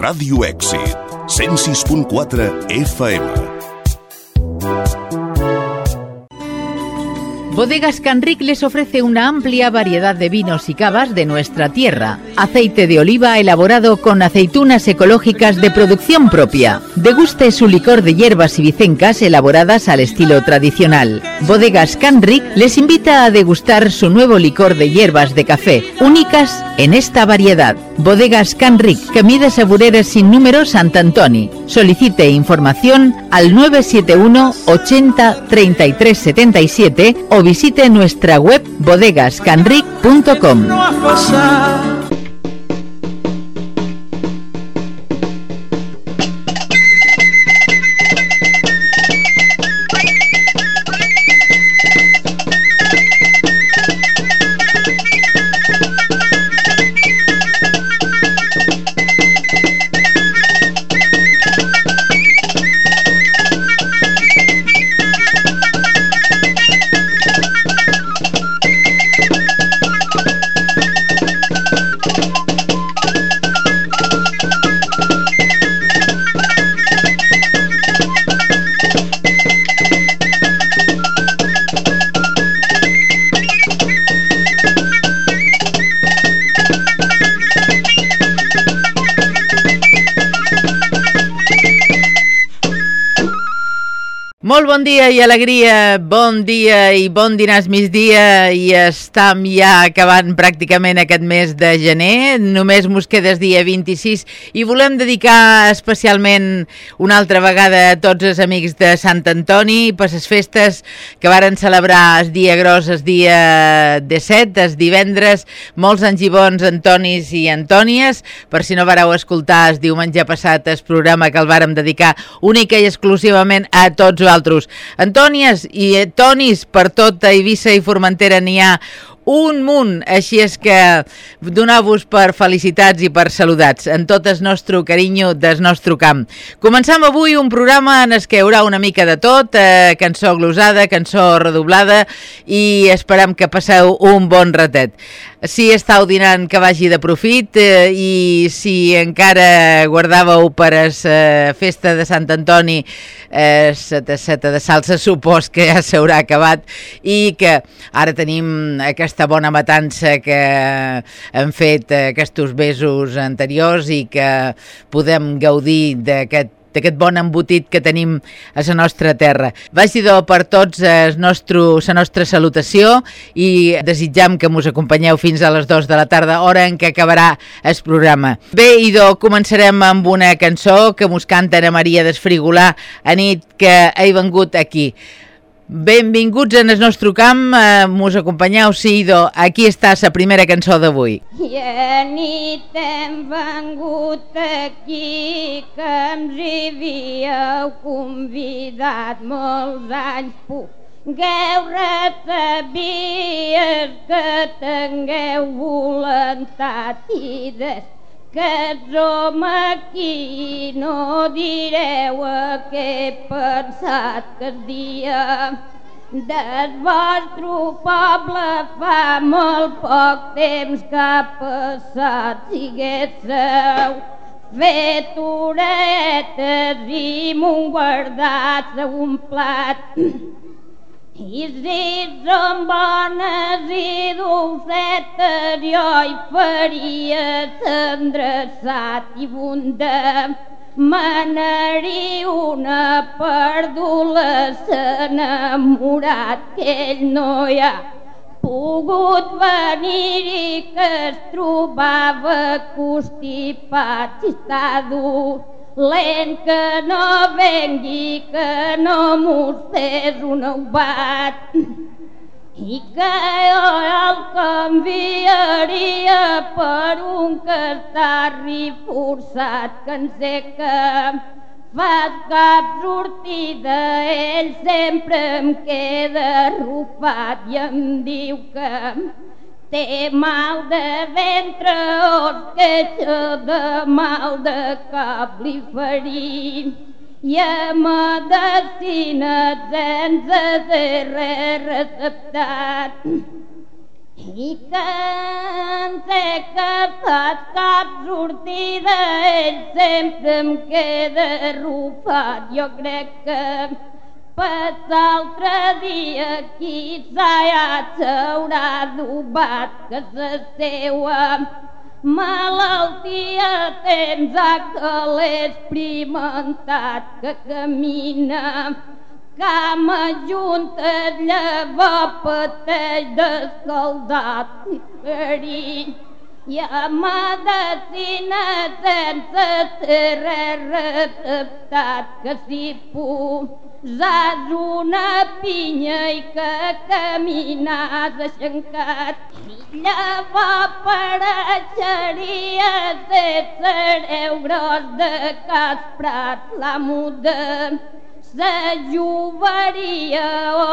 Ràdio Èxit, 106.4 FM. Bodegas Canric les ofrece una amplia variedad de vinos y cavas de nuestra tierra. Aceite de oliva elaborado con aceitunas ecológicas de producción propia. Deguste su licor de hierbas y vicencas elaboradas al estilo tradicional. Bodegas Canric les invita a degustar su nuevo licor de hierbas de café, únicas en esta variedad. Bodegas Canric, Camí de Sabureres sin número Sant Antoni. Solicite información al 971 80 33 77 o visite nuestra web bodegascanric.com. i alegria, bon dia i bon dinars migdia. I estem ja acabant pràcticament aquest mes de gener, només mos quedes dia 26 i volem dedicar especialment una altra vegada a tots els amics de Sant Antoni per les festes que varen celebrar el dia gros, el dia de set, el divendres, molts anys i bons Antonis i Antònies, per si no vareu escoltar el diumenge passat el programa que el vàrem dedicar única i exclusivament a tots vosaltres. Antònies i Tonis per tot Eivissa i Formentera n'hi ha un munt, així és que donar-vos per felicitats i per saludats en tot el nostre carinyo del nostre camp. Començam avui un programa en el que hi haurà una mica de tot, eh, cançó glosada, cançó redoblada i esperem que passeu un bon ratet. Si estàu dinant que vagi de profit eh, i si encara guardàveu per a la festa de Sant Antoni eh, seta, seta de salsa, supos que ja s'haurà acabat i que ara tenim aquesta bona matança que hem fet aquests mesos anteriors i que podem gaudir d'aquest d'aquest bon embotit que tenim a la nostra terra. Vagi do per tots la nostra salutació i desitjam que mos acompanyeu fins a les 2 de la tarda, hora en què acabarà el programa. Bé, idò, començarem amb una cançó que mos canta Ana Maria Desfrigolà a nit que he vengut aquí. Benvinguts en el nostre camp, eh, mos acompanyeu, sí, idò. Aquí està la primera cançó d'avui. I a nit hem vengut aquí que ens havíeu convidat molts anys pugueu sabies que tingueu voluntat i des que som aquí no direu a què he pensat que el dia del vostre poble fa molt poc temps que ha passat si haguéssiu fet oretes i m'ho guardat un plat i si són bones i dolcetes jo hi faria endreçat i bunda manaria una perdula s'enamorat que ell no hi ha pogut venir i que es trobava constipat i està dur lent que no vengui, que no mostrés un aubat i que jo el canviaria per un castarri forçat que en sé que fas cap sortida, ell sempre em queda arrufat i em diu que té mal de ventre o queixa de mal de cap li ferim i a medicina ser res receptat. i que ens he casat cap sortida, ell sempre em queda arrufat. Jo crec que pas l'altre dia quizà ja s'haurà adobat que la seua malaltia tens a que l'he experimentat que camina cama junta llavor pateix d'escaldat i perill i a medicina sense ser receptat que si posàs una pinya i que caminàs aixancat i llavors pareixeria ser sereu gros de cas prat l'amo de la juveria o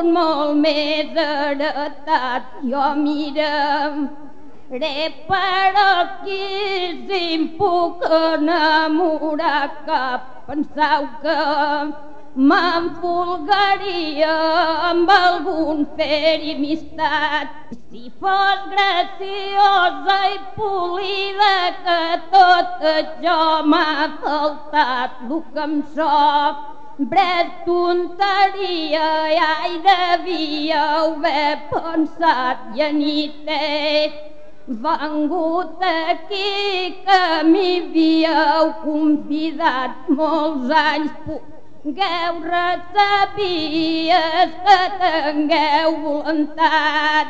un molt més heretat jo mirem Re però qui si puc enamorar que pensau que m'enfolgaria amb algun fer i amistat. Si fos graciosa i polida que tot això m'ha faltat, el que em soc Bres tonteria i ai devia haver pensat i aniteix vengut aquí que m'hi havíeu convidat molts anys pugueu recebies que tingueu voluntat.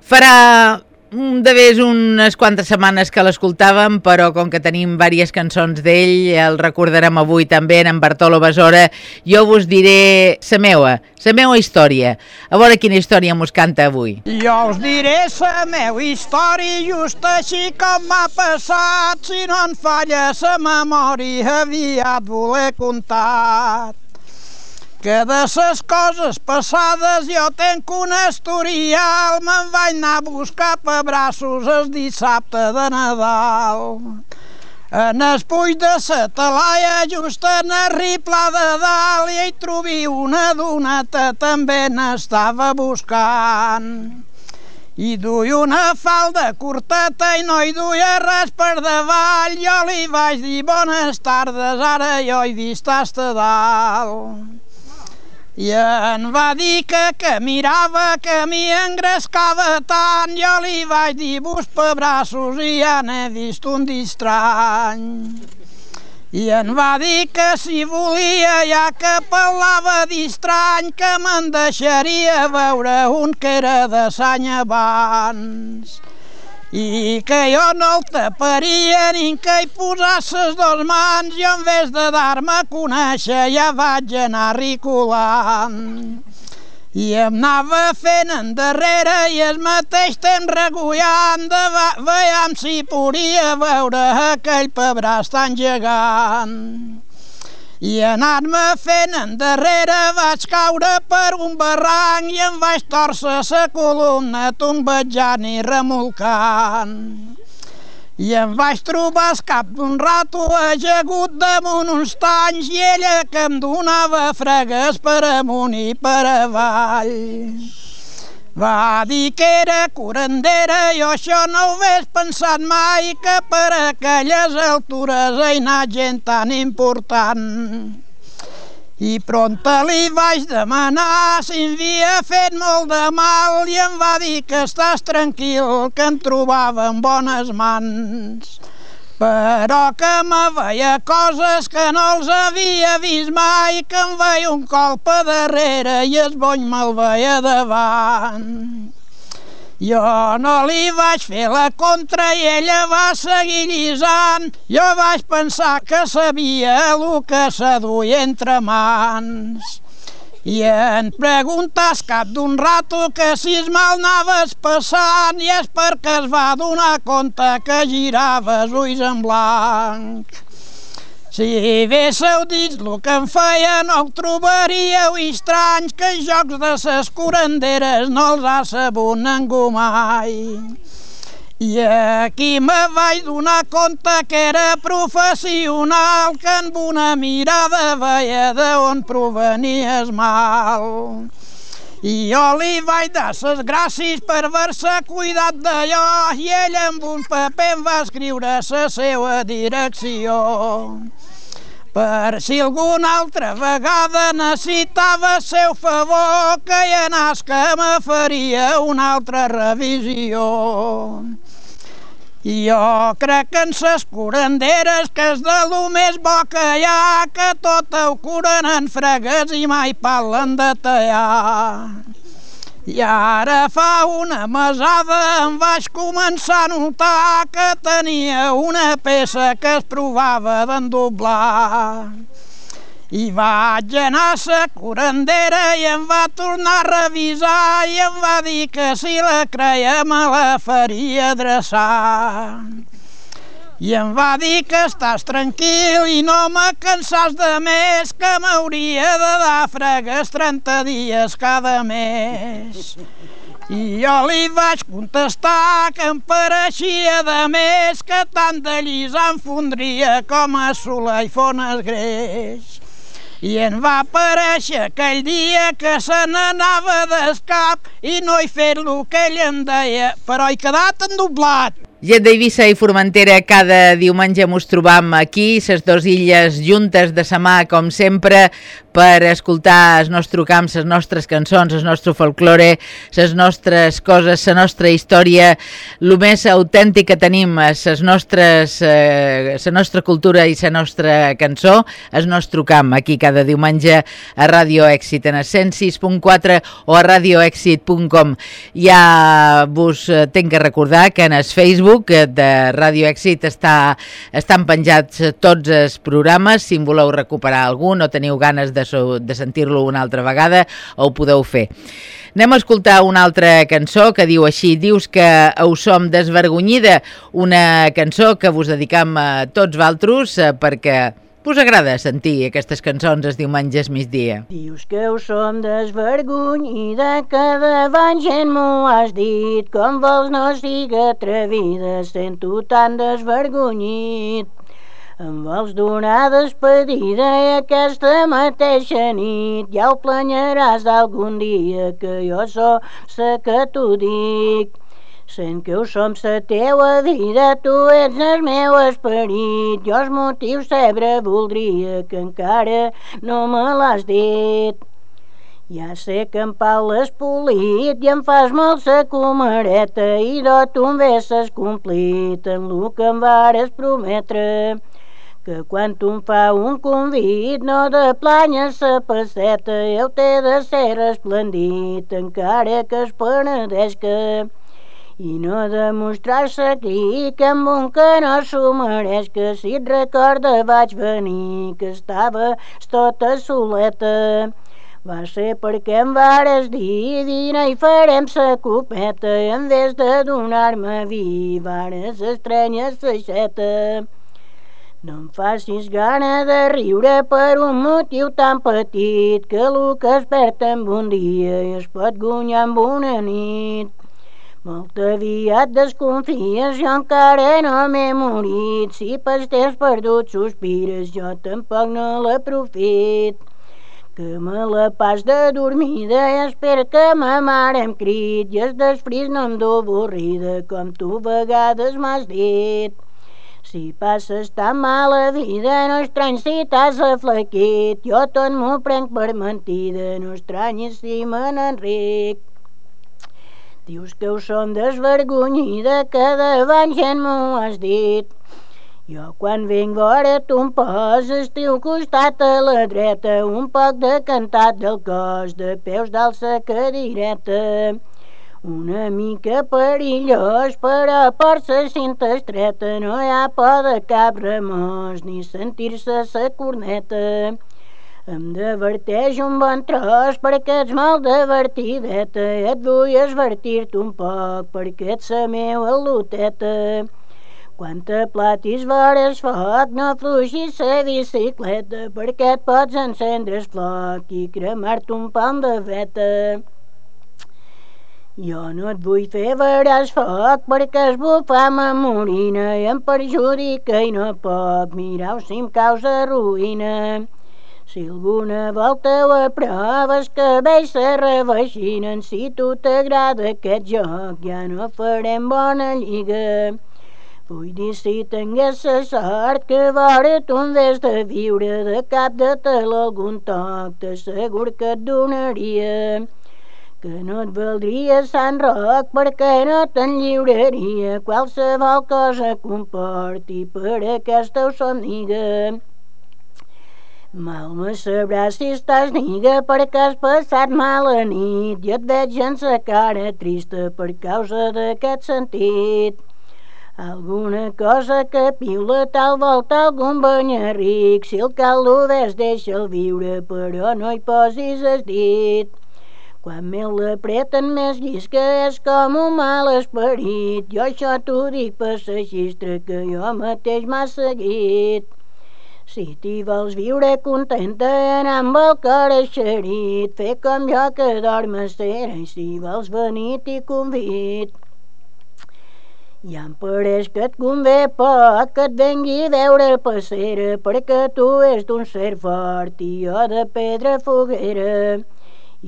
Farà de vez unes quantes setmanes que l'escoltàvem, però com que tenim diverses cançons d'ell, el recordarem avui també en Bartolo Besora, jo vos diré la meua, la meua història. A veure quina història mos canta avui. Jo us diré la meua història just així com m'ha passat, si no en falla la memòria aviat voler contar que de ses coses passades jo tenc un historial, me'n vaig anar a buscar per braços el dissabte de Nadal. En el puig de sa talaia, just en el riplà de dalt, i hi trobi una doneta també n'estava buscant. I duia una falda curteta i no hi duia res per davall. Jo li vaig dir bones tardes, ara jo vist hasta dalt. I em va dir que, que mirava que mi engrescava tant, jo li vaig dir bus per braços i ja n'he vist un distrany. I em va dir que si volia, ja que parlava distrany, que me'n deixaria veure un que era de sany abans i que jo no el taparia ni que hi posasses dos mans i en vez de dar-me a conèixer ja vaig anar ricolant. I em anava fent endarrere i el mateix temps regullant de veiem si podia veure aquell pebràs tan gegant. I anant-me fent endarrere vaig caure per un barranc i em vaig torcer la columna tombejant i remolcant. I em vaig trobar el cap d'un rato ajegut damunt uns tanys i ella que em donava fregues per amunt i per avall. Va dir que era curandera i això no ho hagués pensat mai que per aquelles altures hi anà gent tan important. I pronta li vaig demanar si havia fet molt de mal i em va dir que estàs tranquil, que em trobava en bones mans però que me veia coses que no els havia vist mai, que em veia un colp a darrere i es bony me'l veia davant. Jo no li vaig fer la contra i ella va seguir llisant. Jo vaig pensar que sabia el que s'aduia entre mans. I en preguntes cap d'un rato que si es mal anaves passant i és perquè es va donar compte que giraves ulls en blanc. Si haguéssiu dit el que em feia no ho trobaríeu estrany que els jocs de ses curanderes no els ha sabut ningú mai. I aquí me vaig donar compte que era professional, que amb una mirada veia d'on provenia el mal. I jo li vaig dar ses gràcies per haver-se cuidat d'allò i ell amb un paper em va escriure la seva direcció. Per si alguna altra vegada necessitava seu favor, que hi anàs que me faria una altra revisió. Jo crec que en ses curanderes, que és de lo més bo que hi ha, que tot ho curen en fregues i mai parlen de tallar. I ara fa una mesada em vaig començar a notar que tenia una peça que es provava d'endoblar. I vaig anar a la curandera i em va tornar a revisar i em va dir que si la creia me la faria adreçar. I em va dir que estàs tranquil i no me cansàs de més, que m'hauria de dar fregues 30 dies cada mes. I jo li vaig contestar que em pareixia de més que tant de llisa em fondria com a sola i fones greix. I en va aparèixer aquell dia que se n'anava d'escap i no he fet el que ell em deia, però he quedat endoblat. Gent d'Eivissa i Formentera, cada diumenge mos trobam aquí, ses dues illes juntes de sa mà, com sempre, per escoltar el nostre camp, les nostres cançons, el nostre folklore, les nostres coses, la nostra història, el més autèntic que tenim, les nostres, eh, la nostra cultura i la nostra cançó, el nostre camp, aquí cada diumenge a Radio Èxit, en el 106.4 o a radioèxit.com. Ja vos eh, tenc que recordar que en el Facebook Facebook de Ràdio Èxit està, estan penjats tots els programes. Si en voleu recuperar algun o teniu ganes de, so, de sentir-lo una altra vegada, ho podeu fer. Anem a escoltar una altra cançó que diu així, dius que ho som desvergonyida, una cançó que vos dedicam a tots valtros eh, perquè us agrada sentir aquestes cançons els diumenges migdia? Dius que ho som desvergonyida, que davant gent m'ho has dit, com vols no siga atrevida, sento tan desvergonyit. Em vols donar despedida i aquesta mateixa nit ja ho planyaràs algun dia que jo sóc sa que t'ho dic. Sent que ho som sa teua vida, tu ets el meu esperit. Jo els motius sabre voldria que encara no me l'has dit. Ja sé que en Pau l'has polit i em fas molt sa comareta i do tu em vesses complit en lo que em vares prometre que quan tu em fa un convit no de planya sa passeta eu t'he de ser resplendit encara que es penedeix que i no demostrar-se que amb un que no s'ho mereix que si et recorda vaig venir que estava tota soleta va ser perquè em vares dir dina i farem sa copeta i en vez de donar-me vi vares estrenya s'aixeta no em facis gana de riure per un motiu tan petit que el que es perd en un dia i es pot guanyar en una nit. Molt aviat desconfies, jo encara no m'he morit. Si pels temps perduts sospires, jo tampoc no l'aprofit. Que me la pas de dormida i espero que ma mare em crit i es després no em do avorrida com tu vegades m'has dit. Si passes tan mala vida, no estrany si t'has aflaquit. Jo tot m'ho prenc per mentida, no estranyis si me n'enric. Dius que ho som desvergonyida, que davant gent m'ho has dit. Jo quan vinc vora tu em poses teu costat a la dreta, un poc de cantat del cos, de peus d'alça cadireta. Una mica perillós, però per sa cinta estreta no hi ha por de cap remors, ni sentir-se sa corneta. Em diverteix un bon tros perquè ets molt divertideta i et vull esvertir-te un poc perquè ets la meua luteta. Quan te platis vores foc no fluixis la bicicleta perquè et pots encendre el floc i cremar-te un pam de feta. Jo no et vull fer veuràs foc perquè es bufa ma morina i em perjudica i no poc. Mirau si em causa ruïna. Si alguna volta ho aproves que vells se reveixinen, si tu t'agrada aquest joc ja no farem bona lliga. Vull dir, si tingués la sort que vora tu en vez de viure de cap de tel algun toc, t'assegur que et donaria que no et valdria Sant Roc perquè no te'n lliuraria qualsevol cosa comporti per aquesta ho somniga. Mal sabràs si estàs niga perquè has passat mala nit i et veig en sa cara trista per causa d'aquest sentit. Alguna cosa que piula tal volta algun banyarric, si el caldo ves deixa'l viure, però no hi posis el dit. Quan me l'apreten més llisca és com un mal esperit, jo això t'ho dic per sa xistra que jo mateix m'ha seguit. Si t'hi vols viure contenta anar amb el cor eixerit, fer com jo que dorm a cera i si vols venir t'hi convid. Ja em pareix que et convé poc que et vengui a veure passera perquè tu és d'un ser fort i jo de pedra foguera.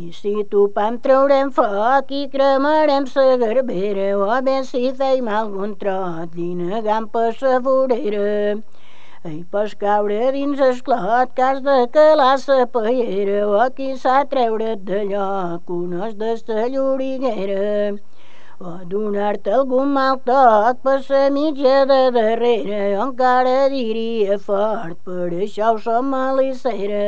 I si tu pam traurem foc i cremarem sa garbera o bé si feim algun trot dinegant per sa vorera. Ei, pots caure dins el clot que has de calar sa pallera o qui s'ha treure't que no és de sa lloriguera. O donar-te algun mal toc per sa mitja de darrere encara diria fort per això ho som malicera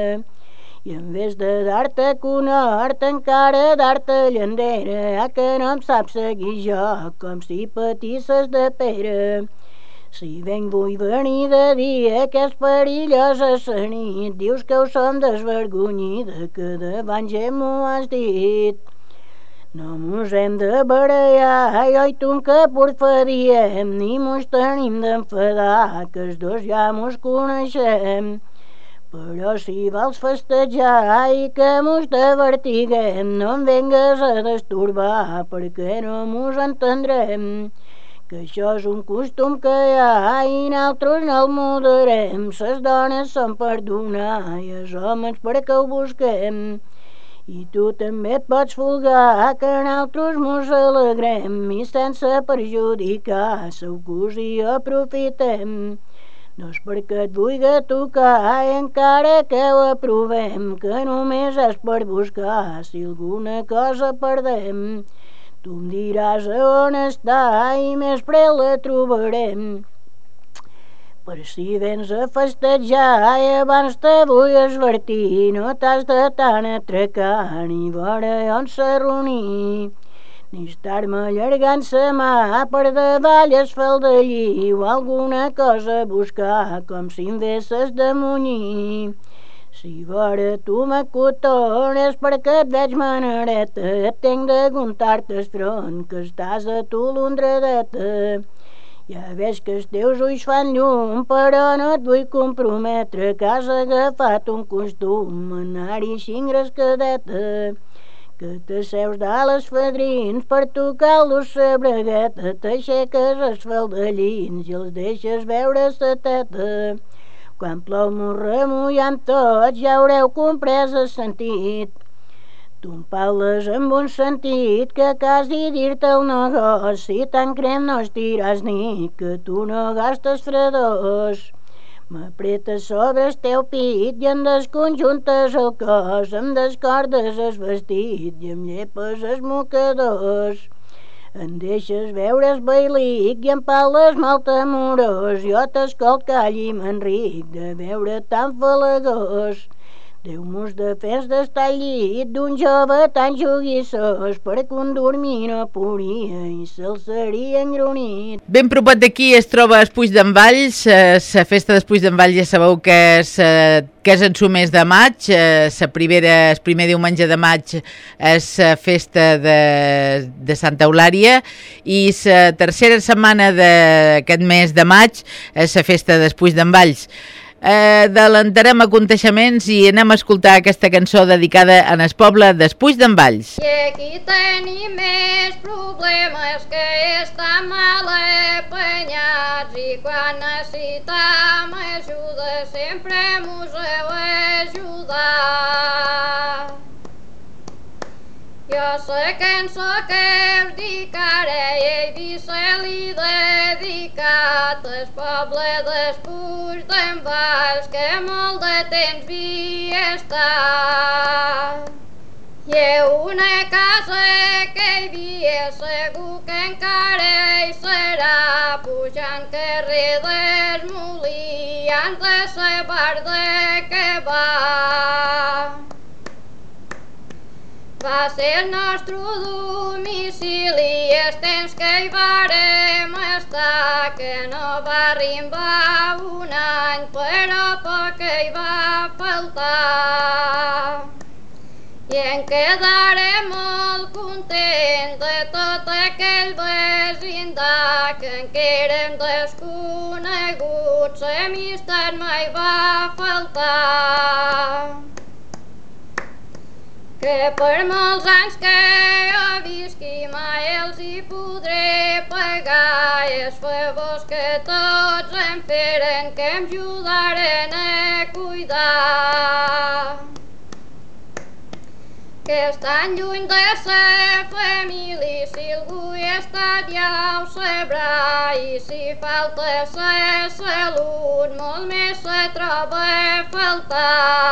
i en vez de dar-te conhort encara dar-te llandera que no em sap seguir jo com si patisses de pera si vull venir de dia, que és perillosa sa nit, dius que ho som desvergonyida, que davant ja m'ho has dit. No mos hem de barallar, jo i tu que porfadiem, ni mos tenim d'enfadar, que els dos ja mos coneixem. Però si vols festejar i que mos divertiguem, no em vengues a destorbar, perquè no mos entendrem que això és un costum que hi ha i nosaltres no el moderem. Ses dones són per donar i els homes perquè ho busquem. I tu també et pots folgar que nosaltres mos alegrem i sense perjudicar cos i aprofitem. No és perquè et vulgui tocar encara que ho aprovem, que només és per buscar si alguna cosa perdem. Tu em diràs on està i més pre la trobarem. Per si vens a festejar i abans te vull esvertir, no t'has de tant atracar ni vora on s'arronir. Ni estar-me allargant sa mà per davall es faldallí o alguna cosa a buscar com si em vesses de munyir. Si vora tu m'acotones perquè et veig manereta, et tenc de guntar-te el front, que estàs a tu l'ondradeta. Ja veig que els teus ulls fan llum, però no et vull comprometre que has agafat un costum, anar-hi xingres cadeta que t'asseus dalt els fadrins per tocar-los la bragueta, t'aixeques els faldellins i els deixes veure sa teta. Quan plou m'ho remullant tot, ja haureu comprès el sentit. Tu em parles amb un sentit que quasi dir-te el negoci, tan crem no estiràs ni que tu no gastes fredors. M'apretes sobre el teu pit i em desconjuntes el cos, em descordes el vestit i em llepes els mocadors. Em deixes veure el bailic i em parles molt amorós. Jo t'escolt call i m'enric de veure tan falagós. Déu mos defens d'estar al llit d'un jove tan joguissós perquè un dormir no podia i se'l seria engronit. Ben propat d'aquí es troba d'en Valls, eh, la festa del Puig d'en Valls ja sabeu que és, eh, que és en su mes de maig, eh, la primera, el primer diumenge de maig és la festa de, de Santa Eulària. I la tercera setmana d'aquest mes de maig és la festa Puig d'en Valls eh, adelantarem aconteixements i anem a escoltar aquesta cançó dedicada en el poble d'Espuig d'en Valls. I aquí tenim més problemes que estan mal apanyats i quan necessitam ajuda sempre mos heu ajudat. Jo sé que en sóc abdicaré i a Eivissa li dedicat el poble dels d'en Valls que molt de temps vi està. I una casa que hi havia segur que encara hi serà pujant carrer del molí han de saber de que va. Va ser el nostre domicili els temps que hi varem estar, que no va arribar un any, però poc hi va faltar. I en quedaré molt content de tot aquell vecindat que encara érem desconeguts, l'amistat mai va faltar que per molts anys que jo visqui mai els hi podré pagar els favors que tots em feren que em ajudaren a cuidar. Que estan lluny de sa família, si algú hi ha estat ja ho sabrà, i si falta sa salut, molt més se troba a faltar.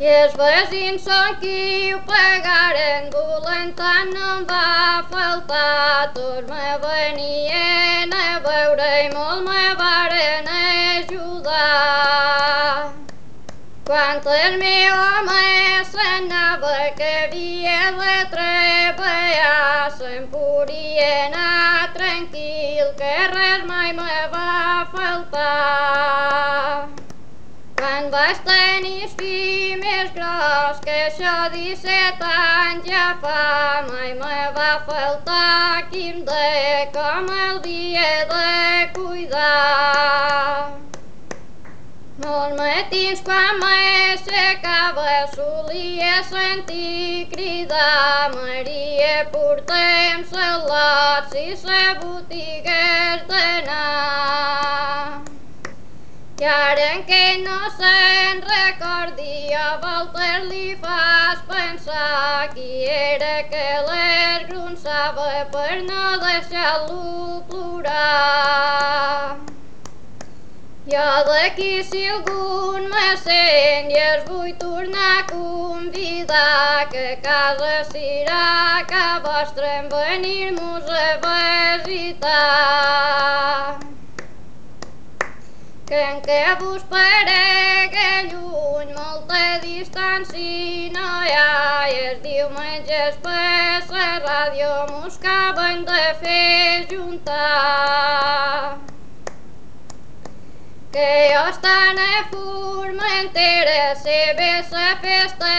I els són qui ho pagaren, volent tant no em va faltar. Tots me venien a veure i molt me varen ajudar. Quan el meu home s'anava que havia de treballar, se'n podia anar gros, que això 17 anys ja fa, mai me va faltar qui em deia com el dia de cuidar. Molts matins quan m'aixecava solia sentir cridar Maria, portem salats i sa botiga has d'anar. I ara que no se'n recordi, a voltes li fas pensar qui era que l'esgronçava per no deixar-lo plorar. Jo d'aquí si algun me sent i es vull tornar a convidar que a casa serà que vostre en venir-nos a visitar que en què vos parega lluny, molta distància no hi ha, i els diumenges per la ràdio mos acaben de fer juntar. Que jo estan a Formentera, sé bé la festa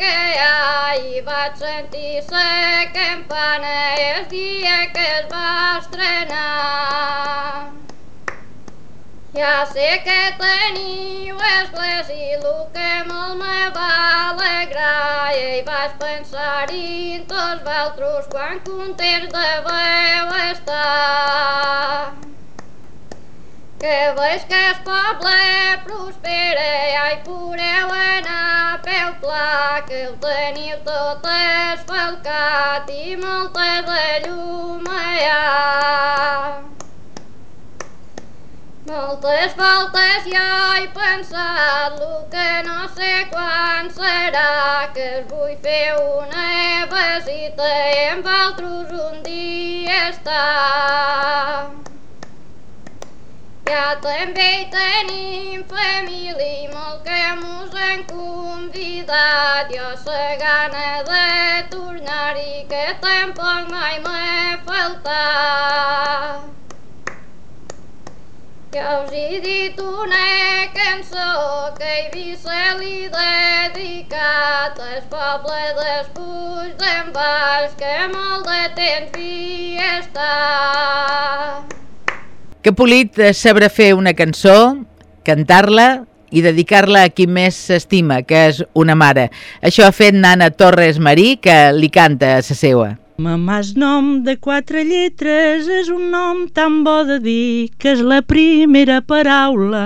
que hi ha, i vaig sentir la campana el dia que es va estrenar. Ja sé que teniu església, el que molt me va alegrar, i vaig pensar-hi en tots vosaltres quan contents deveu estar. Que veig que el poble prospera i podeu anar a peu pla, que el teniu tot esfalcat i molta de llum hi ha. Moltes voltes jo he pensat, el que no sé quan serà, que es vull fer una visita i amb altres un dia estar. Ja també hi tenim família i molt que mos han convidat, jo la gana de tornar-hi que tampoc mai m'ha faltat. Ja us he dit una cançó que he vist se li dedicat al poble dels Puig d'en Baix que molt de temps hi està. Que Polit eh, sabrà fer una cançó, cantar-la i dedicar-la a qui més s'estima, que és una mare. Això ha fet Nana Torres Marí, que li canta a sa seua. Mamàs nom de quatre lletres és un nom tan bo de dir que és la primera paraula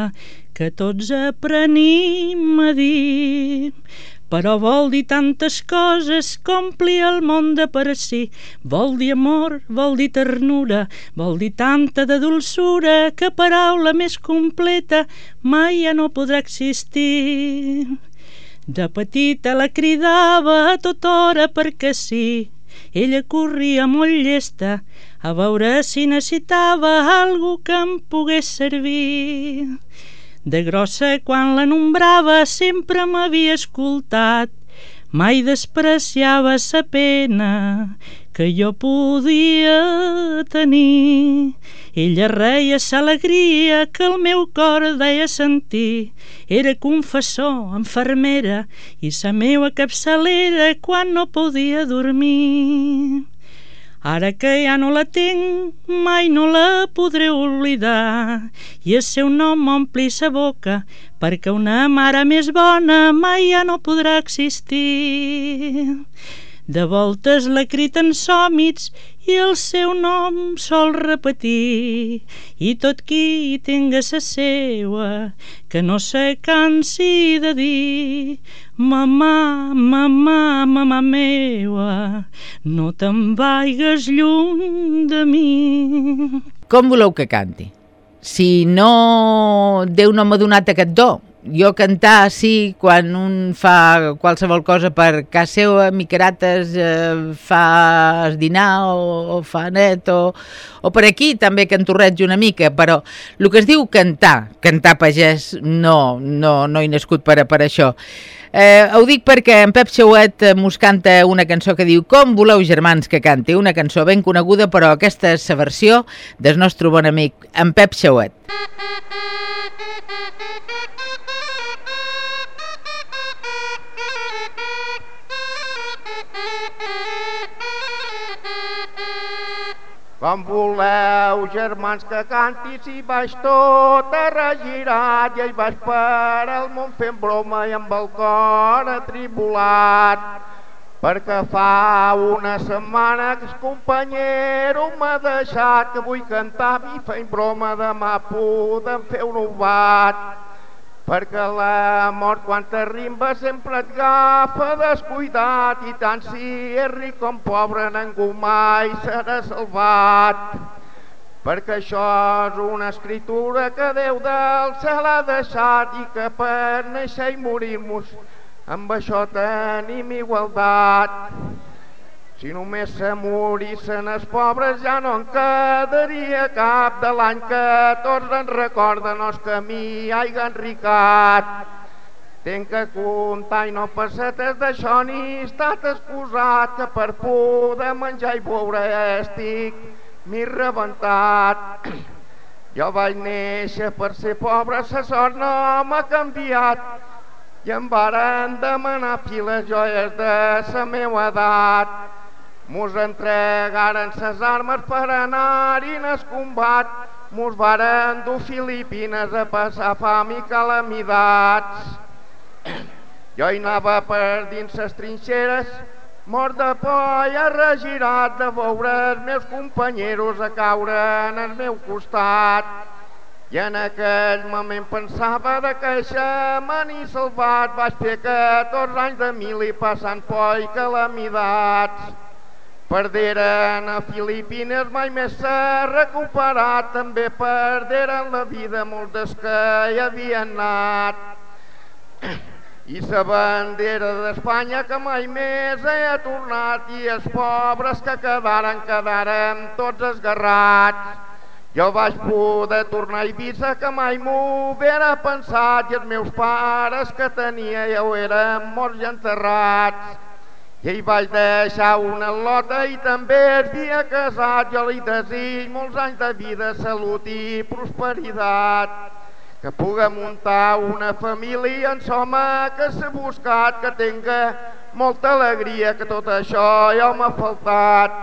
que tots aprenim a dir. però vol dir tantes coses com plia el món de per si. Vol dir amor, vol dir ternura, vol dir tanta de dolçura que paraula més completa mai ja no podrà existir. De petita la cridava a tota hora perquè sí, ella corria molt llesta a veure si necessitava algú que em pogués servir. De grossa, quan la nombrava, sempre m'havia escoltat mai despreciava sa pena que jo podia tenir. Ella reia sa alegria que el meu cor deia sentir. Era confessor, enfermera i sa meua capçalera quan no podia dormir. Ara que ja no la tinc, mai no la podré oblidar i el seu nom ompli sa boca perquè una mare més bona mai ja no podrà existir. De voltes la criten sòmits i el seu nom sol repetir i tot qui tinga sa seua que no se cansi de dir Mamà, mamà, mamà meua, no te'n vaigues lluny de mi. Com voleu que canti? Si no Déu no m'ha donat aquest do, jo cantar sí quan un fa qualsevol cosa per casa seva, micrates, eh, fa dinar o, o fa net o, o per aquí també cantorreig una mica, però el que es diu cantar, cantar pagès, no, no, no he nascut per, per això. Eh, ho dic perquè en Pep Xauet eh, mos canta una cançó que diu Com voleu germans que canti? Una cançó ben coneguda, però aquesta és la versió del nostre bon amic en Pep Xauet. Com voleu, germans, que canti si baix tot arregirat i ell baix per al món fent broma i amb el cor atribulat. Perquè fa una setmana que el companyero m'ha deixat que vull cantar i fent broma demà podem fer un obat perquè la mort quan t'arrimba sempre et agafa descuidat i tant si és ric com pobre ningú mai serà salvat. Perquè això és una escritura que Déu del cel ha deixat i que per néixer i morir-nos amb això tenim igualtat si només se morissin els pobres ja no en quedaria cap de l'any que tots en recorden els camí haiga enricat. Tenc que comptar i no pessetes d'això ni estat excusat que per poder menjar i beure estic m'hi rebentat. Jo vaig néixer per ser pobre, sa sort no m'ha canviat i em varen demanar files joies de sa meva edat Mos entregaren ses armes per anar-hi en el combat, mos varen dur Filipines a passar fam i calamidats. Jo hi anava per dins ses trinxeres, mort de por i arregirat de veure els meus companyeros a caure en el meu costat. I en aquell moment pensava de que m'han i salvat, vaig fer 14 anys de mili passant por i calamidats. Perderen a Filipines, mai més s'ha recuperat, també perderen la vida molts dels que hi havien anat. I la bandera d'Espanya que mai més hi ha tornat i els pobres que quedaren, quedaren tots esgarrats. Jo vaig poder tornar a Eivissa que mai m'ho hubiera pensat i els meus pares que tenia ja ho eren morts i enterrats i ell vaig deixar una lota i també havia casat. Jo li desig molts anys de vida, salut i prosperitat. Que puga muntar una família en home que s'ha buscat, que tenga molta alegria, que tot això ja m'ha faltat.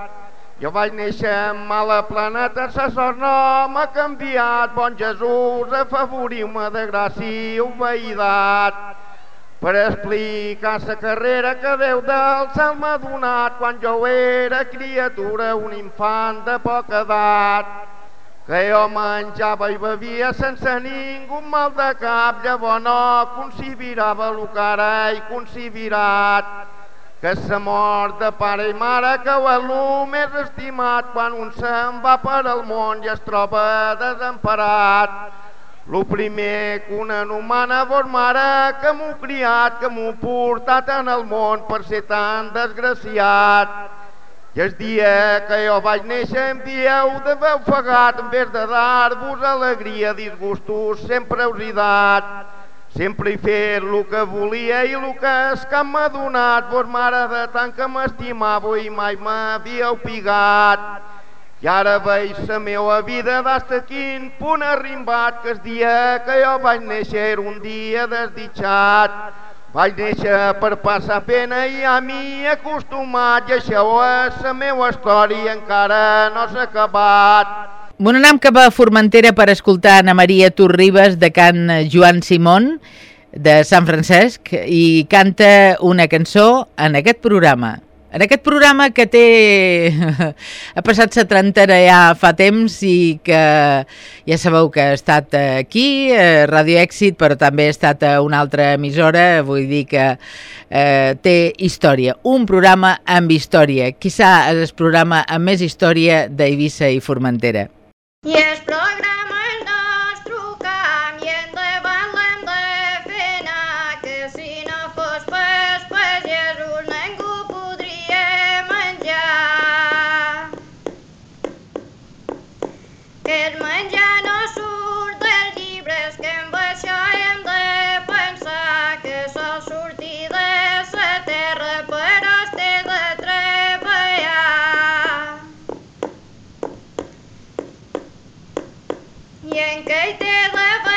Jo vaig néixer en mala planeta, sa sort no m'ha canviat. Bon Jesús, afavoriu-me de gràcia i obeïdat per explicar la carrera que Déu del cel m'ha donat quan jo era criatura, un infant de poca edat. que jo menjava i bevia sense ningú mal de cap, llavors no concibirava el que ara he concibirat, que sa mort de pare i mare que ho és el més estimat quan un se'n va per al món i es troba desemparat. Lo primer que una humana vos mare que m'ho criat, que m'ho portat en el món per ser tan desgraciat. I el dia que jo vaig néixer em dieu d'haver ofegat en vez de dar-vos alegria, disgustos sempre us he dat. Sempre he fet el que volia i el que és que m'ha donat vos mare de tant que m'estimava i mai m'havíeu pigat. I ara veig la meva vida d'hasta quin punt ha rimbat que el dia que jo vaig néixer un dia desditjat. Vaig néixer per passar pena i a mi acostumat i això és la meva història encara no s'ha acabat. Bueno, anem cap a Formentera per escoltar Ana Maria Torribes de Can Joan Simón de Sant Francesc i canta una cançó en aquest programa. En aquest programa que té... ha passat la trentena ja fa temps i que ja sabeu que ha estat aquí, a Radio Èxit, però també ha estat a una altra emissora, vull dir que eh, té història. Un programa amb història. Quizà és el programa amb més història d'Eivissa i Formentera. I el programa I en què hi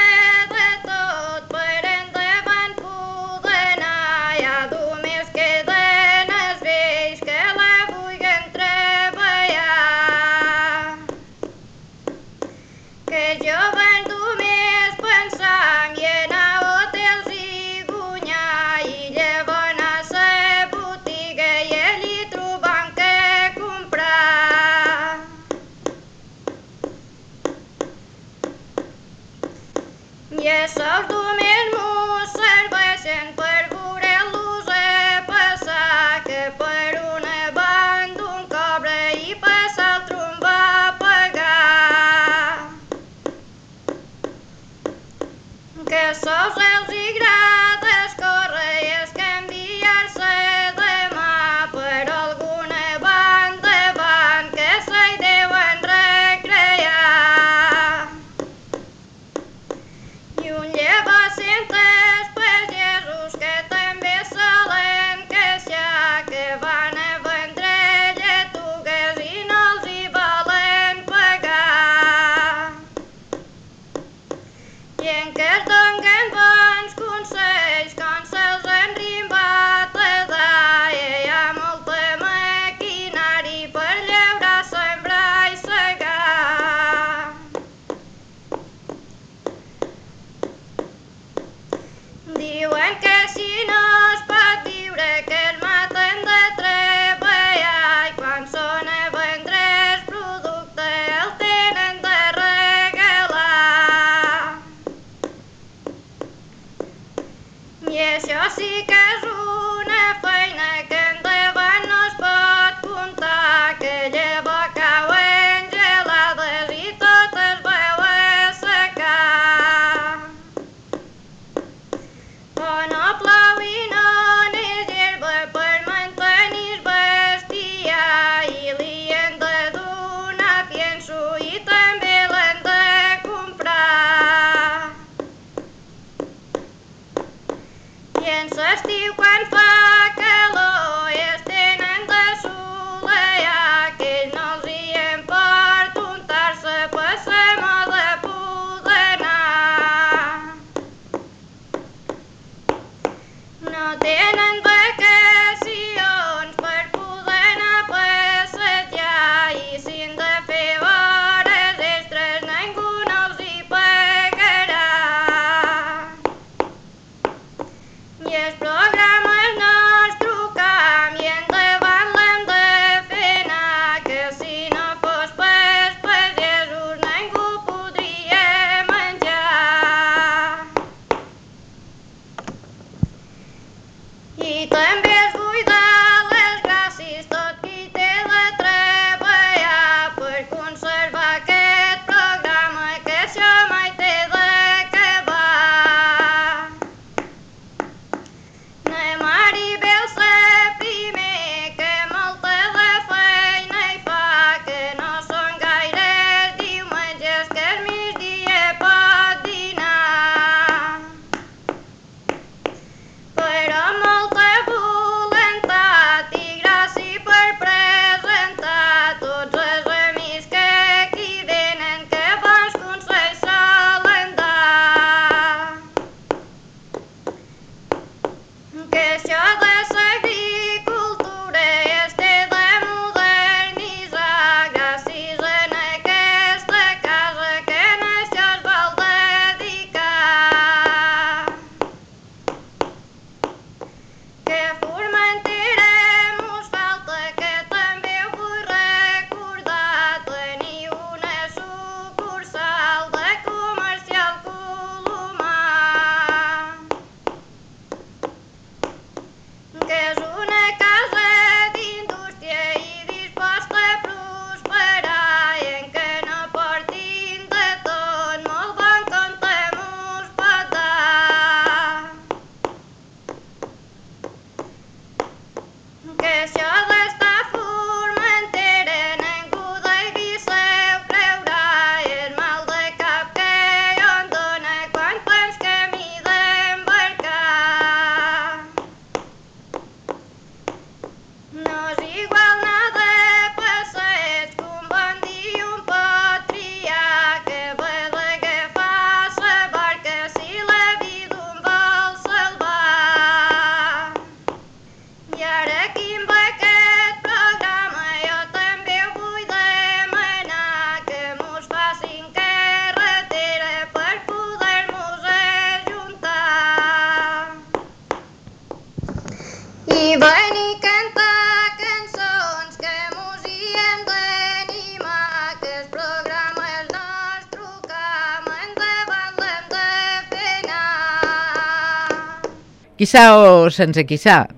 quissà o sense quissà.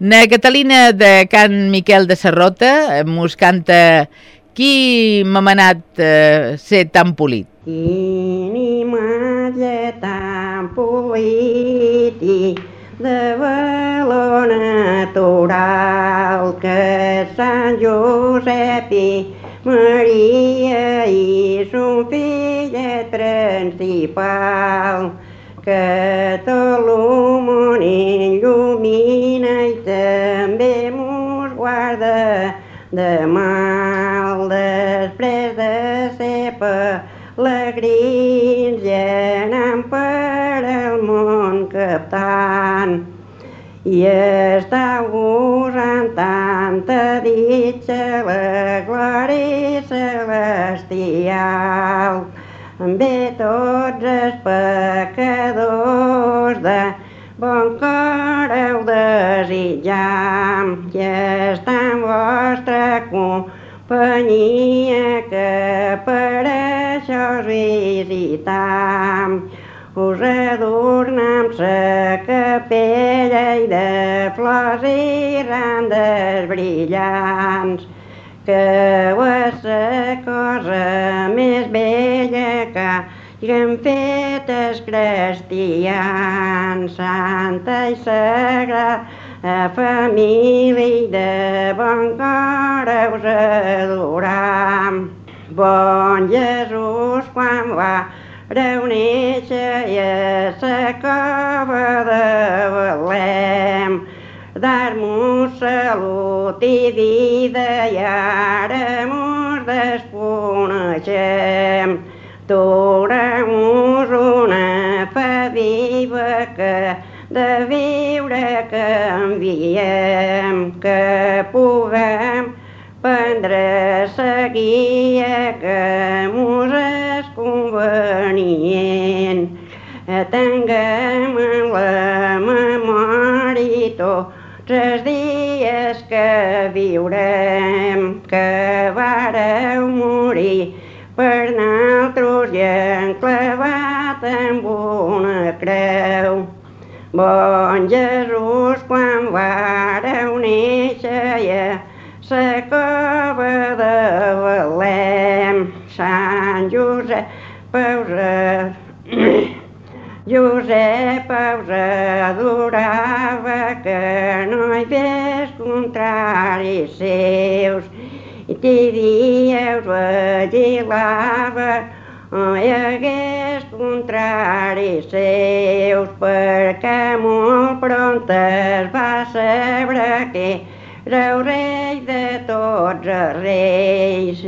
Na Catalina de Can Miquel de Serrota mos canta Qui m'ha manat eh, ser tan polit? Quin imatge tan polit i de valor natural que Sant Josep i Maria i son fillet principal que tot el món il·lumina i també mos guarda de mal després de ser pelegrins i anant per el món captant i està gosant tanta ditxa la glòria celestial. Ve tots els pecadors de bon cor heu desitjam i està en vostra companyia que per això us visitam. Us adornam sa capella i de flors i randes brillants, que és la cosa més bella que hagin fet els cristians. Santa i sagrada família i de bon cor us adoram. Bon Jesús, quan va reunir-se i a la cova de Belém. Dar-nos salut i vida i ara mos desconeixem. Dona'm una fe viva que de viure que enviem, que puguem prendre els dies que viurem, que vareu morir per naltros i enclavat amb una creu. Bon Jesús, quan vareu néixer i a la cova de Belém, Sant Josep us Josep us adorava que no hi hagués contraris seus i t'hi dia us vigilava no hi hagués contraris seus perquè molt pront es va saber que era el rei de tots els reis i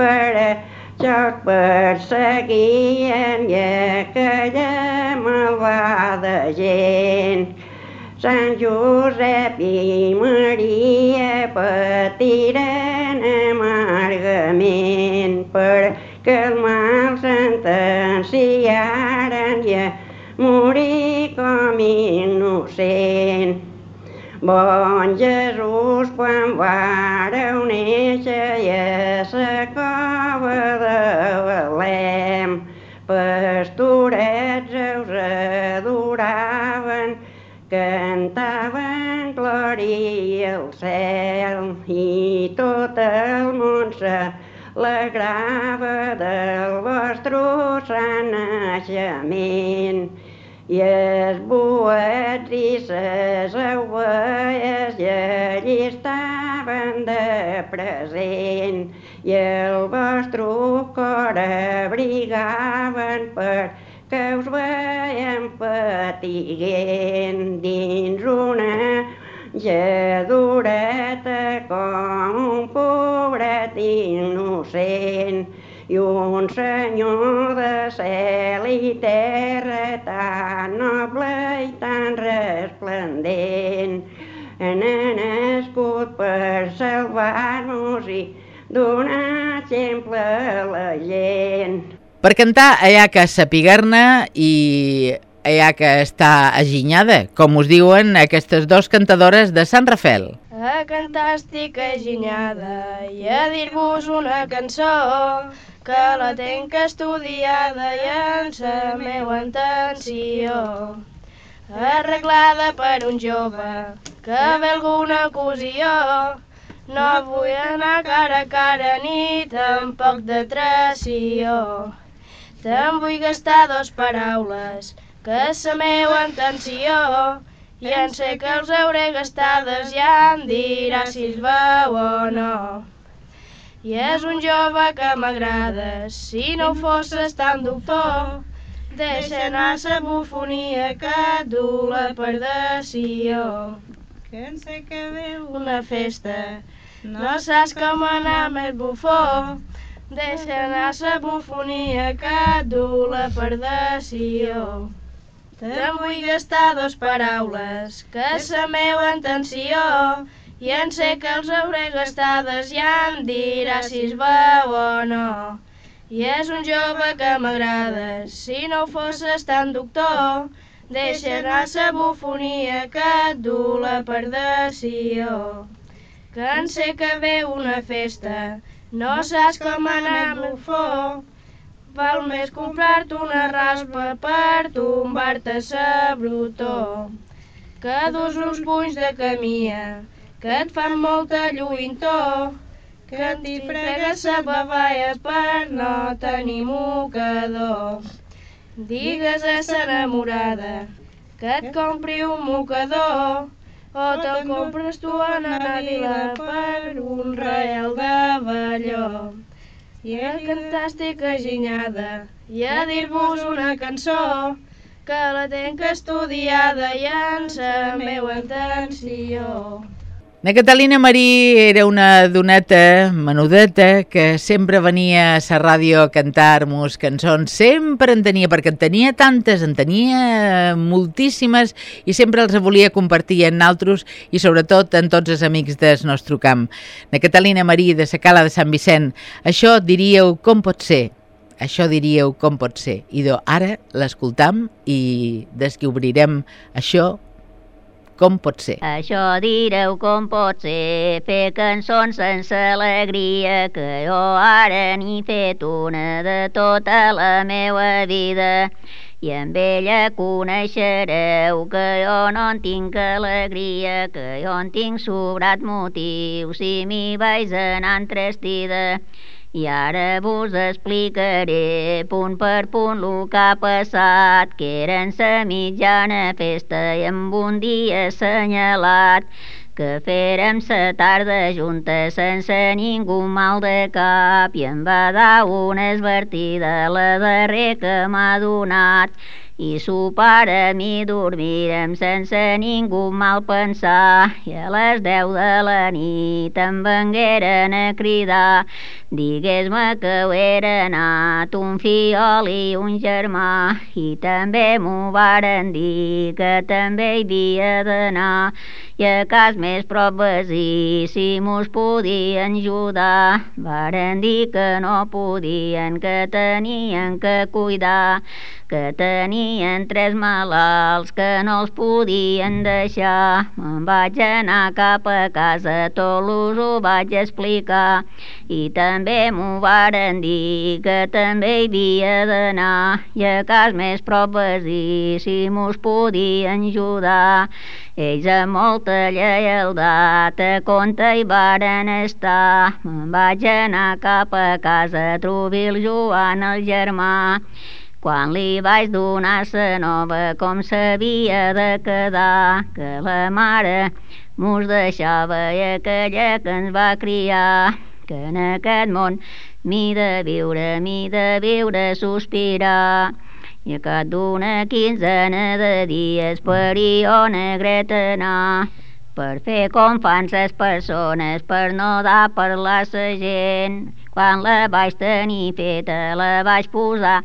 per això us perseguien i aquella malvada gent. Sant Josep i Maria patiren amargament perquè el mal sentenciaren i a morir com innocent. Bon Jesús, quan vareu néixer i a tot el món s'alegrava del vostre sant naixement. I els boets i les ovelles i allí estaven de present i el vostre cor abrigaven perquè us veiem patiguent dins una lladoreta com un pobret innocent i un senyor de cel i terra tan noble i tan resplendent n'ha nascut per salvar-nos i donar exemple a la gent. Per cantar allà que sapiguer-ne i allà que està aginyada, com us diuen aquestes dos cantadores de Sant Rafel. A cantar estic aginyada i a dir-vos una cançó que la tenc estudiada i en sa meua intenció. arreglada per un jove que ve alguna ocasió. No vull anar cara a cara ni tampoc de tració. Te'n vull gastar dos paraules que sa meua intenció i en sé que els hauré gastades ja em dirà si es veu o no. I és un jove que m'agrada, si no fosses tan doctor, deixa anar sa bufonia que et du la perdició. Que en sé que veu una festa, no saps com anar més bufó, deixa anar sa bufonia que et du la perdició. Te'n vull gastar dos paraules, que és la meua intenció, i en sé que els hauré gastades ja em dirà si es veu o no. I és un jove que m'agrada, si no ho fosses tan doctor, deixa anar sa bufonia que et du la perdició. Que en sé que ve una festa, no saps com anar amb bufó, val més comprar-te una raspa per tombar-te sa brutó. Que dus uns punys de camia, que et fan molta lluïntor, que t'hi frega sa babaia per no tenir mocador. Digues a sa enamorada que et compri un mocador, o te'l compres tu a Nadila per un real de velló. I el cantàstic aginyada i a dir-vos una cançó que la tenc estudiada i en sa meua intenció. La Catalina Marí era una doneta menudeta que sempre venia a la ràdio a cantar-nos cançons, sempre en tenia, perquè en tenia tantes, en tenia moltíssimes i sempre els volia compartir en altres i sobretot en tots els amics del nostre camp. La Catalina Marí de la Cala de Sant Vicent, això diríeu com pot ser, això diríeu com pot ser. I do, ara l'escoltam i descobrirem això com pot ser? Això direu com pot ser, fer cançons sense alegria, que jo ara n'he fet una de tota la meva vida. I amb ella coneixereu que jo no en tinc alegria, que jo en tinc sobrat motius si m'hi vaig anar entrestida. I ara vos explicaré punt per punt lo que ha passat, que era en sa mitjana festa i amb un dia assenyalat, que fèrem sa tarda juntes sense ningú mal de cap i em va dar una esvertida la darrer que m'ha donat i sopar a mi dormirem sense ningú mal pensar. I a les deu de la nit em vengueren a cridar. Digués-me que ho era anat un fiol i un germà. I també m'ho varen dir que també hi havia d'anar. I a cas més prop vecí si mos podien ajudar. Varen dir que no podien que tenien que cuidar que tenien tres malalts que no els podien deixar. Me'n vaig anar cap a casa, tot ho vaig explicar i també m'ho varen dir que també hi havia d'anar i a cas més prop dir si mos podien ajudar. Ells amb molta lleialtat a compte hi varen estar. Me'n vaig anar cap a casa a trobar el Joan, el germà, quan li vaig donar sa nova com s'havia de quedar, que la mare mos deixava i aquella que ens va criar, que en aquest món m'hi de viure, m'hi de viure sospirar. I a cap d'una quinzena de dies per i o negreta anar, per fer com fan ses persones, per no dar per la sa gent. Quan la vaig tenir feta, la vaig posar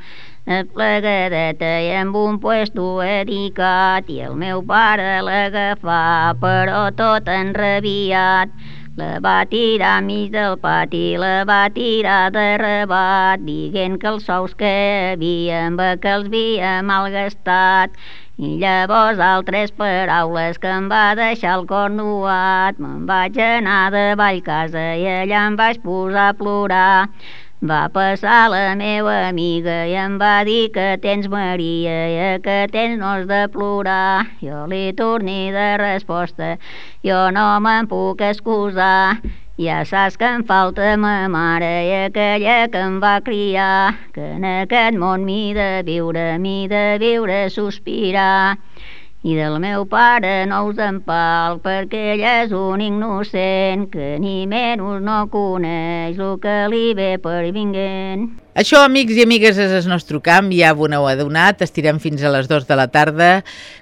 plegadeta i amb un puesto dedicat i el meu pare l'agafà però tot enrabiat la va tirar mig del pati, la va tirar de rebat, dient que els sous que havia amb que els havia malgastat. I llavors altres paraules que em va deixar el cor nuat. Me'n vaig anar de ball casa i allà em vaig posar a plorar Va passar la meva amiga i em va dir que tens Maria i que tens no has de plorar. Jo li torni de resposta, jo no me'n puc excusar. Ja saps que em falta ma mare i aquella que em va criar, que en aquest món m'hi de viure, m'hi de viure sospirar. I del meu pare no us en pal, perquè ell és un innocent que ni menys no coneix el que li ve per vinguent. Això, amics i amigues, és el nostre camp, ja ho heu adonat, estirem fins a les 2 de la tarda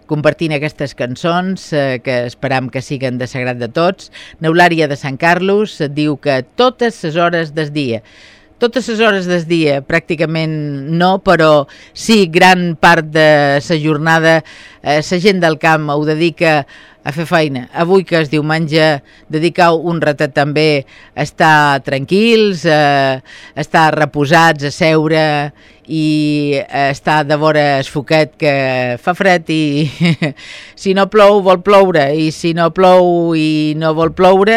compartint aquestes cançons eh, que esperam que siguen de sagrat de tots. Neulària de Sant Carlos diu que totes les hores del dia totes les hores del dia, pràcticament no, però sí, gran part de la jornada, eh, la gent del camp ho dedica a fer feina. Avui que és diumenge, dedicar un ratet també a estar tranquils, a estar reposats, a seure i a estar de vora el foquet que fa fred i si no plou vol ploure i si no plou i no vol ploure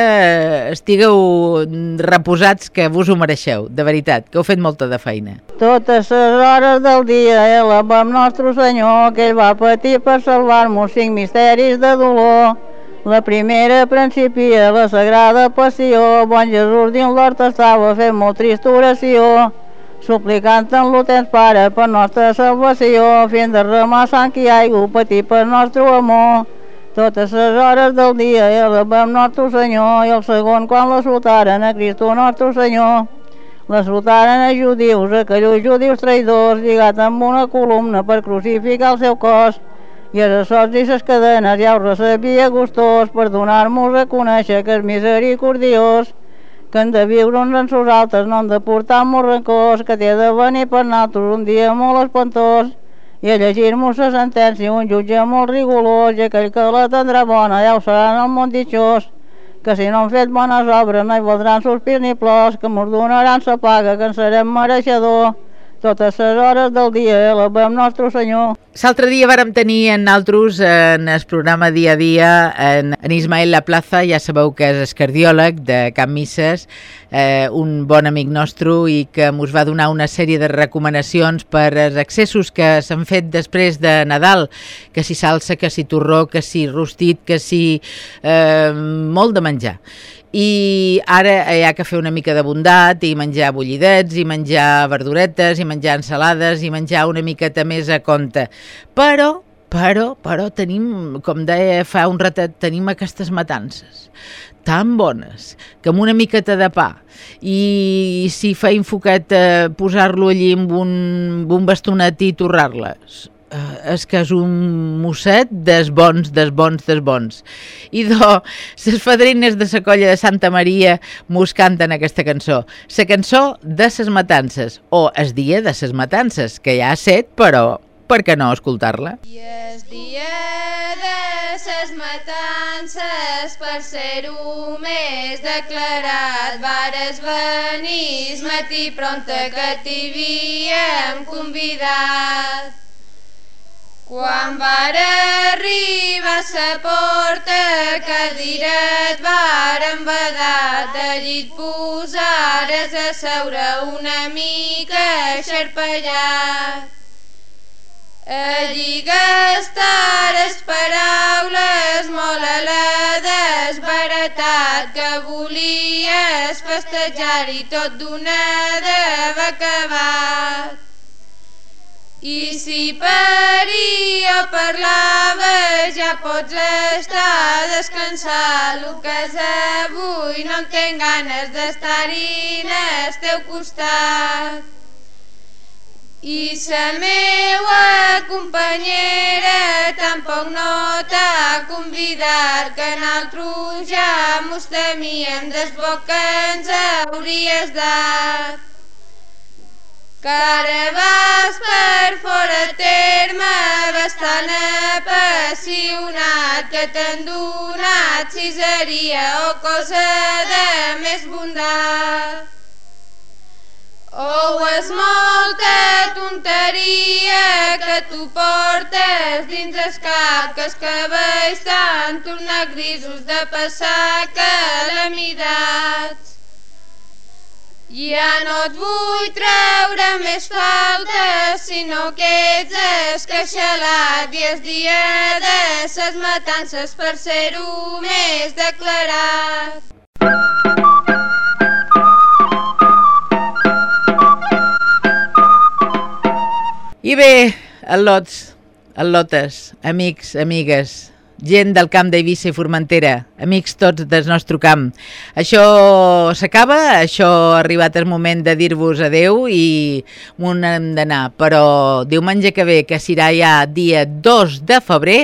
estigueu reposats que vos ho mereixeu, de veritat, que heu fet molta de feina. Totes les hores del dia elevem nostre Senyor que ell va patir per salvar-nos cinc misteris de dolor la primera principia la sagrada passió, bon Jesús dins l'hort estava fent molt trista oració, suplicant en lo tens pare per nostra salvació, fent de remar sang que aigua patir per nostre amor. Totes les hores del dia elevem nostre Senyor i el segon quan la soltaren a Cristo nostre Senyor. La soltaren a judius, aquells judius traïdors, lligat amb una columna per crucificar el seu cos i els sols i les cadenes ja ho recebia gustós per donar-nos a conèixer que és misericordiós, que hem de viure uns en nosaltres, no hem de portar-nos rancors, que té de venir per nosaltres un dia molt espantós, i a llegir-nos la sentència un jutge molt rigorós, i aquell que la tindrà bona ja ho serà en el món ditxós, que si no han fet bones obres no hi voldran sospir ni plors, que mos donaran sa paga, que en serem mereixedor, totes les hores del dia, elevem nostre Senyor. L'altre dia vàrem tenir en altres, en el programa Dia a Dia, en, en Ismael La Plaza, ja sabeu que és el cardiòleg de Camp Misses, eh, un bon amic nostre i que ens va donar una sèrie de recomanacions per als accessos que s'han fet després de Nadal, que si salsa, que si torró, que si rostit, que si eh, molt de menjar i ara hi ha que fer una mica de bondat i menjar bullidets i menjar verduretes i menjar ensalades i menjar una miqueta més a compte. Però, però, però tenim, com deia fa un ratet, tenim aquestes matances tan bones, que amb una miqueta de pa i si fa infoquet eh, posar-lo allí amb un, amb un bastonet i torrar-les eh, és que és un mosset des bons, des bons, des bons. I do, les fadrines de la colla de Santa Maria mos canten aquesta cançó. La cançó de ses matances, o es dia de ses matances, que ja ha set, però per què no escoltar-la? I es dia de ses matances per ser-ho més declarat vares venir matí pronta que t'hi havíem convidat quan vara arribar a sa porta, cadira et varen vedat, allí et posares a seure una mica xerpellat. Allí gastares paraules molt a la desbaratat que volies festejar i tot d'una d'haver acabat. I si o parlava ja pots estar descansar. El que és avui no en tenc ganes d'estar-hi al teu costat. I sa meua companyera tampoc no t'ha convidat que naltros ja mos temíem des bo que ens hauries dat vas per fora terme bastant apassionat que t'han donat ciseria o cosa de més bondat. O és molta tonteria que tu portes dins el cap que els cabells t'han tornat grisos de passar calamidats. Ja no et vull treure més falta, sinó que ets esqueixalat i és dia de ses matances per ser-ho més declarat. I bé, al·lots, al·lotes, amics, amigues, gent del camp d'Eivissa i Formentera, amics tots del nostre camp. Això s'acaba, això ha arribat el moment de dir-vos adeu i m'ho hem d'anar, però diumenge que ve, que serà ja dia 2 de febrer,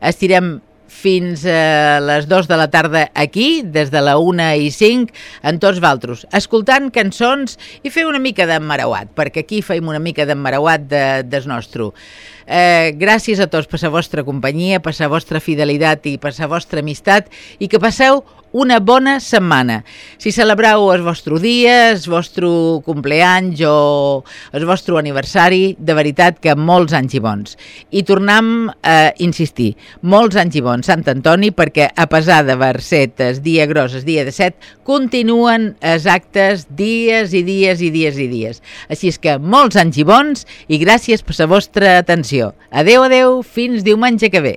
estirem fins a les 2 de la tarda aquí, des de la 1 i 5, en tots valtros, escoltant cançons i fer una mica d'emmarauat, perquè aquí feim una mica d'emmarauat de, des nostre. Eh, gràcies a tots per la vostra companyia, per la vostra fidelitat i per la vostra amistat i que passeu una bona setmana. Si celebrau el vostre dia, el vostre compleanys o el vostre aniversari, de veritat que molts anys i bons. I tornam a insistir, molts anys i bons, Sant Antoni, perquè a pesar de set el dia gros, el dia de set, continuen els actes dies i dies i dies i dies. Així és que molts anys i bons i gràcies per la vostra atenció. Adeu, adeu, fins diumenge que ve.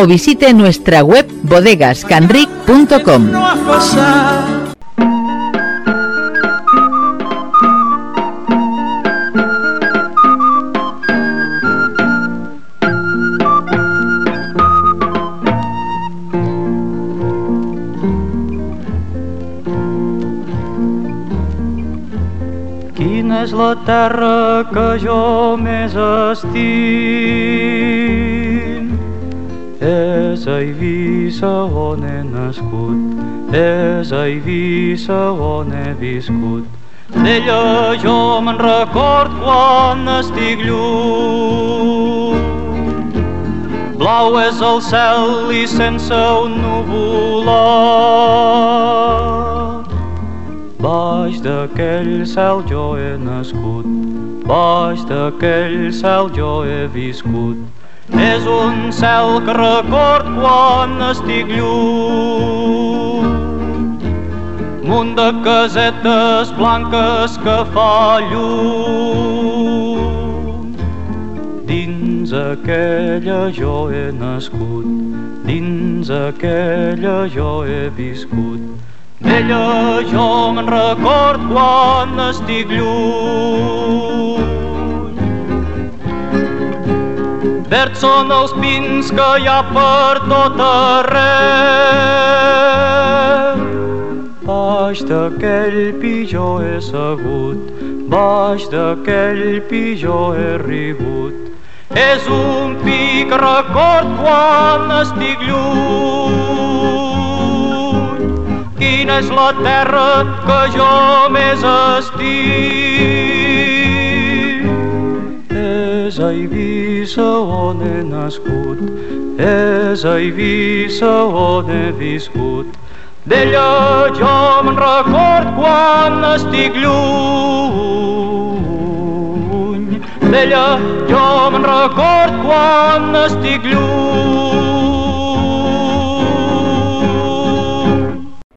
o visite nuestra web bodegascanric.com. Quina és la terra que jo més estim? És a Eivissa on he nascut, és a Eivissa on he viscut. D'ella jo me'n record quan estic lluny. Blau és el cel i sense un nuvolat. Baix d'aquell cel jo he nascut, baix d'aquell cel jo he viscut. És un cel que record quan estic lluny. Munt de casetes blanques que fa llum. Dins aquella jo he nascut, dins aquella jo he viscut. D'ella jo me'n record quan estic lluny. Verds són els pins que hi ha per tot arreu. Baix d'aquell pitjor he segut, baix d'aquell pitjor he rigut. És un pi que record quan estic lluny. Quina és la terra que jo més estic? És a Eivissa on he nascut, és a Eivissa on he viscut. D'ella jo me'n record quan estic lluny. D'ella jo me'n record quan estic lluny.